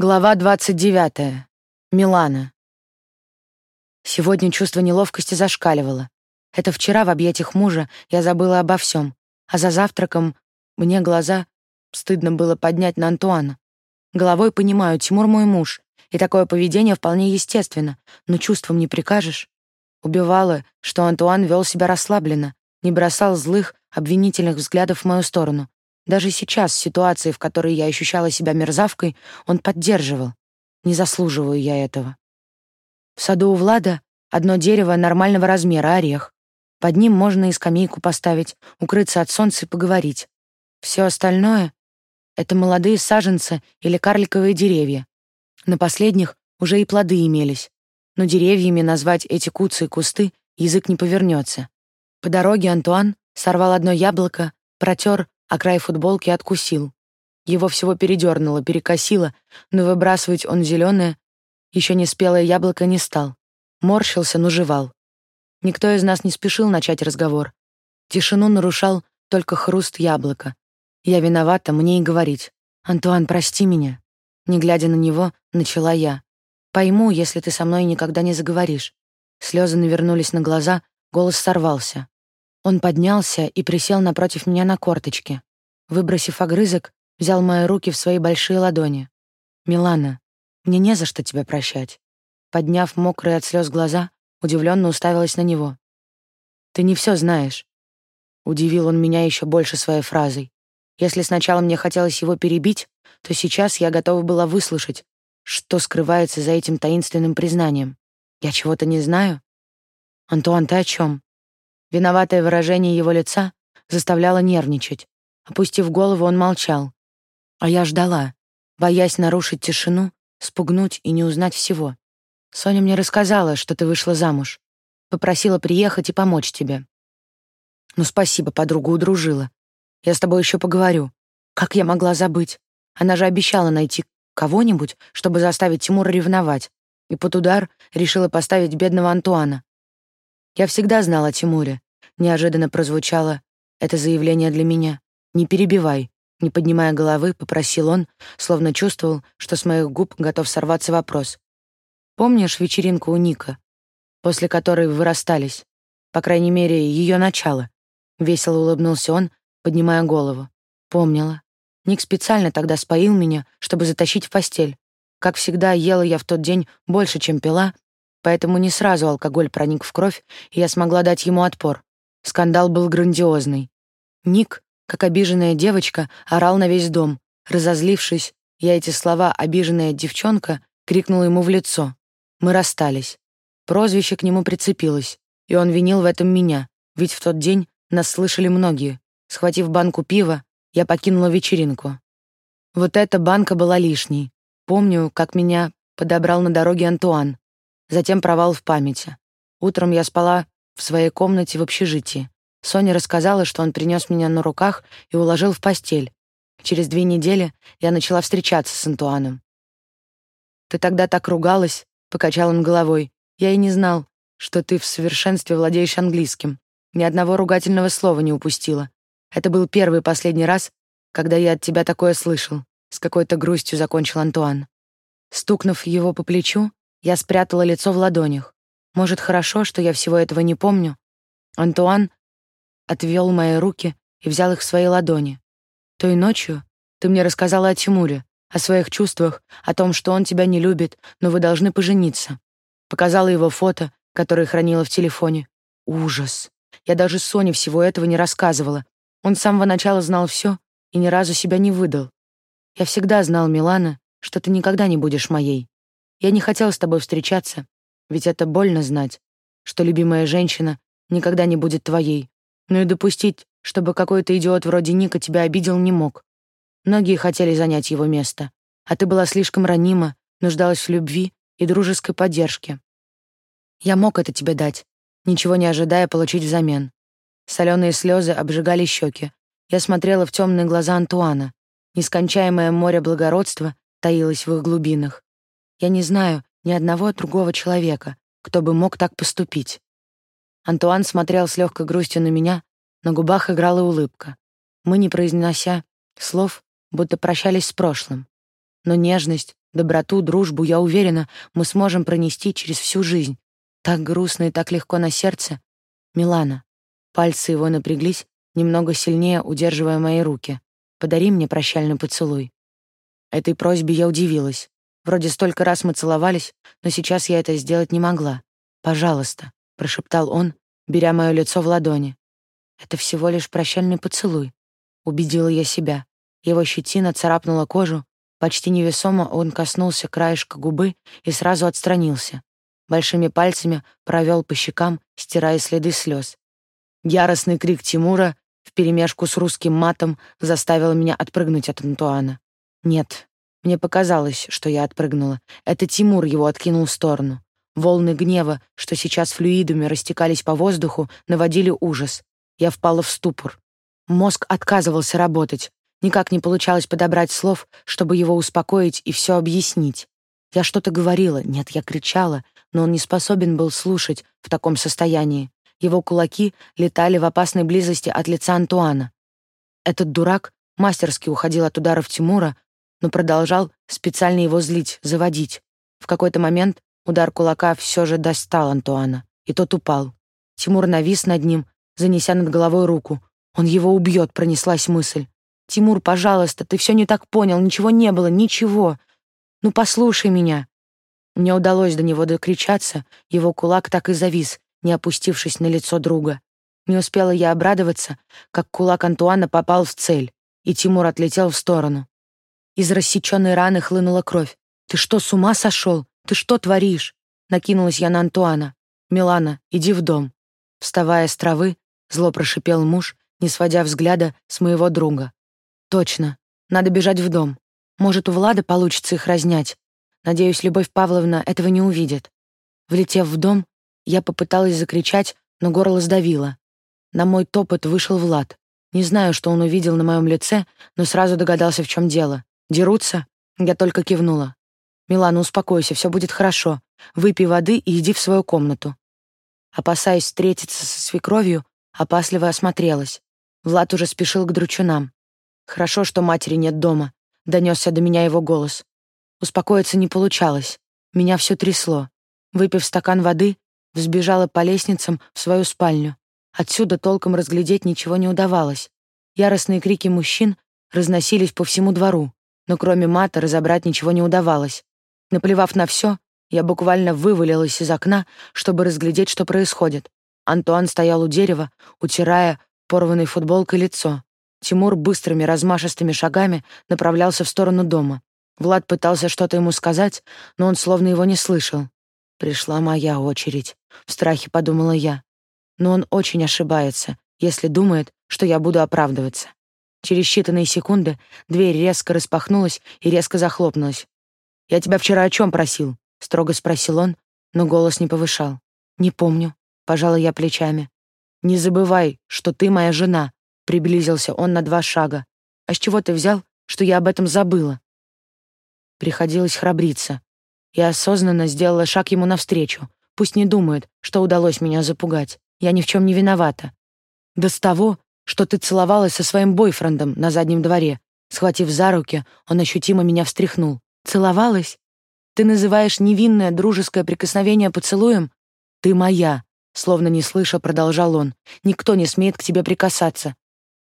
Глава 29. Милана. Сегодня чувство неловкости зашкаливало. Это вчера в объятиях мужа я забыла обо всем, а за завтраком мне глаза стыдно было поднять на Антуана. Головой понимаю, Тимур мой муж, и такое поведение вполне естественно, но чувством не прикажешь. Убивало, что Антуан вел себя расслабленно, не бросал злых, обвинительных взглядов в мою сторону, даже сейчас, в ситуации, в которой я ощущала себя мерзавкой, он поддерживал. Не заслуживаю я этого. В саду у Влада одно дерево нормального размера, орех. Под ним можно и скамейку поставить, укрыться от солнца и поговорить. Все остальное — это молодые саженцы или карликовые деревья. На последних уже и плоды имелись. Но деревьями назвать эти куцы и кусты язык не повернется. По дороге Антуан сорвал одно яблоко, протер а край футболки откусил. Его всего передернуло, перекосило, но выбрасывать он зеленое, еще не спелое яблоко не стал. Морщился, но жевал. Никто из нас не спешил начать разговор. Тишину нарушал только хруст яблока. Я виновата, мне и говорить. «Антуан, прости меня». Не глядя на него, начала я. «Пойму, если ты со мной никогда не заговоришь». Слезы навернулись на глаза, голос сорвался. Он поднялся и присел напротив меня на корточки. Выбросив огрызок, взял мои руки в свои большие ладони. «Милана, мне не за что тебя прощать». Подняв мокрые от слез глаза, удивленно уставилась на него. «Ты не все знаешь». Удивил он меня еще больше своей фразой. Если сначала мне хотелось его перебить, то сейчас я готова была выслушать, что скрывается за этим таинственным признанием. Я чего-то не знаю? Антуан, ты о чем? Виноватое выражение его лица заставляло нервничать. Опустив голову, он молчал. А я ждала, боясь нарушить тишину, спугнуть и не узнать всего. Соня мне рассказала, что ты вышла замуж. Попросила приехать и помочь тебе. Ну, спасибо, подруга удружила. Я с тобой еще поговорю. Как я могла забыть? Она же обещала найти кого-нибудь, чтобы заставить Тимура ревновать. И под удар решила поставить бедного Антуана. Я всегда знала о Тимуре. Неожиданно прозвучало это заявление для меня. «Не перебивай», — не поднимая головы, попросил он, словно чувствовал, что с моих губ готов сорваться вопрос. «Помнишь вечеринку у Ника, после которой вы расстались? По крайней мере, ее начало?» Весело улыбнулся он, поднимая голову. «Помнила. Ник специально тогда споил меня, чтобы затащить в постель. Как всегда, ела я в тот день больше, чем пила, поэтому не сразу алкоголь проник в кровь, и я смогла дать ему отпор. Скандал был грандиозный. Ник, как обиженная девочка, орал на весь дом. Разозлившись, я эти слова «обиженная девчонка» крикнула ему в лицо. Мы расстались. Прозвище к нему прицепилось, и он винил в этом меня, ведь в тот день нас слышали многие. Схватив банку пива, я покинула вечеринку. Вот эта банка была лишней. Помню, как меня подобрал на дороге Антуан. Затем провал в памяти. Утром я спала в своей комнате в общежитии. Соня рассказала, что он принес меня на руках и уложил в постель. Через две недели я начала встречаться с Антуаном. «Ты тогда так ругалась», — покачал он головой. «Я и не знал, что ты в совершенстве владеешь английским. Ни одного ругательного слова не упустила. Это был первый и последний раз, когда я от тебя такое слышал», — с какой-то грустью закончил Антуан. Стукнув его по плечу, я спрятала лицо в ладонях. Может, хорошо, что я всего этого не помню? Антуан отвел мои руки и взял их в свои ладони. Той ночью ты мне рассказала о Тимуре, о своих чувствах, о том, что он тебя не любит, но вы должны пожениться. Показала его фото, которое хранила в телефоне. Ужас. Я даже Соне всего этого не рассказывала. Он с самого начала знал все и ни разу себя не выдал. Я всегда знал, Милана, что ты никогда не будешь моей. Я не хотел с тобой встречаться, ведь это больно знать, что любимая женщина никогда не будет твоей. Но и допустить, чтобы какой-то идиот вроде Ника тебя обидел, не мог. Многие хотели занять его место, а ты была слишком ранима, нуждалась в любви и дружеской поддержке. Я мог это тебе дать, ничего не ожидая получить взамен. Соленые слезы обжигали щеки. Я смотрела в темные глаза Антуана. Нескончаемое море благородства таилось в их глубинах. Я не знаю ни одного другого человека, кто бы мог так поступить. Антуан смотрел с легкой грустью на меня, на губах играла улыбка. Мы, не произнося слов, будто прощались с прошлым. Но нежность, Доброту, дружбу, я уверена, мы сможем пронести через всю жизнь. Так грустно и так легко на сердце. Милана. Пальцы его напряглись, немного сильнее удерживая мои руки. Подари мне прощальный поцелуй. Этой просьбе я удивилась. Вроде столько раз мы целовались, но сейчас я это сделать не могла. «Пожалуйста», — прошептал он, беря мое лицо в ладони. «Это всего лишь прощальный поцелуй», — убедила я себя. Его щетина царапнула кожу, почти невесомо он коснулся краешка губы и сразу отстранился. Большими пальцами провел по щекам, стирая следы слез. Яростный крик Тимура вперемешку с русским матом заставил меня отпрыгнуть от Антуана. Нет, мне показалось, что я отпрыгнула. Это Тимур его откинул в сторону. Волны гнева, что сейчас флюидами растекались по воздуху, наводили ужас. Я впала в ступор. Мозг отказывался работать. Никак не получалось подобрать слов, чтобы его успокоить и все объяснить. Я что-то говорила, нет, я кричала, но он не способен был слушать в таком состоянии. Его кулаки летали в опасной близости от лица Антуана. Этот дурак мастерски уходил от ударов Тимура, но продолжал специально его злить, заводить. В какой-то момент Удар кулака все же достал Антуана, и тот упал. Тимур навис над ним, занеся над головой руку. «Он его убьет», — пронеслась мысль. «Тимур, пожалуйста, ты все не так понял, ничего не было, ничего. Ну, послушай меня». Мне удалось до него докричаться, его кулак так и завис, не опустившись на лицо друга. Не успела я обрадоваться, как кулак Антуана попал в цель, и Тимур отлетел в сторону. Из рассеченной раны хлынула кровь. «Ты что, с ума сошел? «Ты что творишь?» — накинулась я на Антуана. «Милана, иди в дом». Вставая с травы, зло прошипел муж, не сводя взгляда с моего друга. «Точно. Надо бежать в дом. Может, у Влада получится их разнять. Надеюсь, Любовь Павловна этого не увидит». Влетев в дом, я попыталась закричать, но горло сдавило. На мой топот вышел Влад. Не знаю, что он увидел на моем лице, но сразу догадался, в чем дело. «Дерутся?» Я только кивнула. «Милана, успокойся, все будет хорошо. Выпей воды и иди в свою комнату». Опасаясь встретиться со свекровью, опасливо осмотрелась. Влад уже спешил к дручунам. «Хорошо, что матери нет дома», — донесся до меня его голос. Успокоиться не получалось. Меня все трясло. Выпив стакан воды, взбежала по лестницам в свою спальню. Отсюда толком разглядеть ничего не удавалось. Яростные крики мужчин разносились по всему двору, но кроме мата разобрать ничего не удавалось. Наплевав на все, я буквально вывалилась из окна, чтобы разглядеть, что происходит. Антуан стоял у дерева, утирая порванной футболкой лицо. Тимур быстрыми размашистыми шагами направлялся в сторону дома. Влад пытался что-то ему сказать, но он словно его не слышал. «Пришла моя очередь», — в страхе подумала я. Но он очень ошибается, если думает, что я буду оправдываться. Через считанные секунды дверь резко распахнулась и резко захлопнулась. «Я тебя вчера о чем просил?» — строго спросил он, но голос не повышал. «Не помню», — пожала я плечами. «Не забывай, что ты моя жена», — приблизился он на два шага. «А с чего ты взял, что я об этом забыла?» Приходилось храбриться. Я осознанно сделала шаг ему навстречу. Пусть не думает, что удалось меня запугать. Я ни в чем не виновата. Да с того, что ты целовалась со своим бойфрендом на заднем дворе. Схватив за руки, он ощутимо меня встряхнул. Целовалась? Ты называешь невинное дружеское прикосновение поцелуем? Ты моя, словно не слыша, продолжал он. Никто не смеет к тебе прикасаться.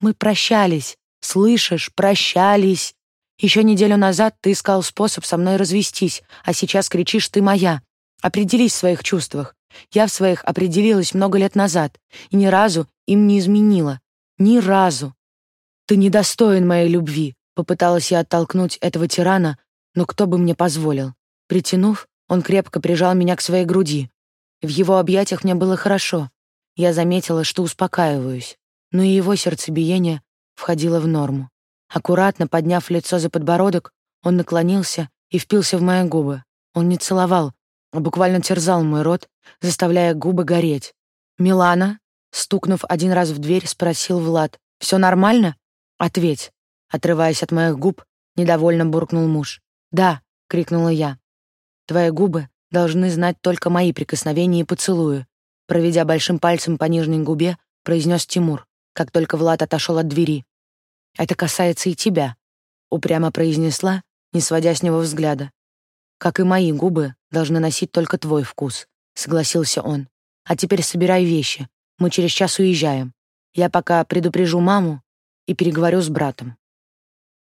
Мы прощались. Слышишь, прощались. Еще неделю назад ты искал способ со мной развестись, а сейчас кричишь «ты моя». Определись в своих чувствах. Я в своих определилась много лет назад и ни разу им не изменила. Ни разу. Ты недостоин моей любви. Попыталась я оттолкнуть этого тирана, но кто бы мне позволил? Притянув, он крепко прижал меня к своей груди. В его объятиях мне было хорошо. Я заметила, что успокаиваюсь, но и его сердцебиение входило в норму. Аккуратно подняв лицо за подбородок, он наклонился и впился в мои губы. Он не целовал, а буквально терзал мой рот, заставляя губы гореть. «Милана?» — стукнув один раз в дверь, спросил Влад. «Все нормально?» «Ответь». Отрываясь от моих губ, недовольно буркнул муж. «Да!» — крикнула я. «Твои губы должны знать только мои прикосновения и поцелуи», проведя большим пальцем по нижней губе, произнес Тимур, как только Влад отошел от двери. «Это касается и тебя», — упрямо произнесла, не сводя с него взгляда. как и мои губы, должны носить только твой вкус, согласился он. А теперь собирай вещи. Мы через час уезжаем. Я пока предупрежу маму и переговорю с братом.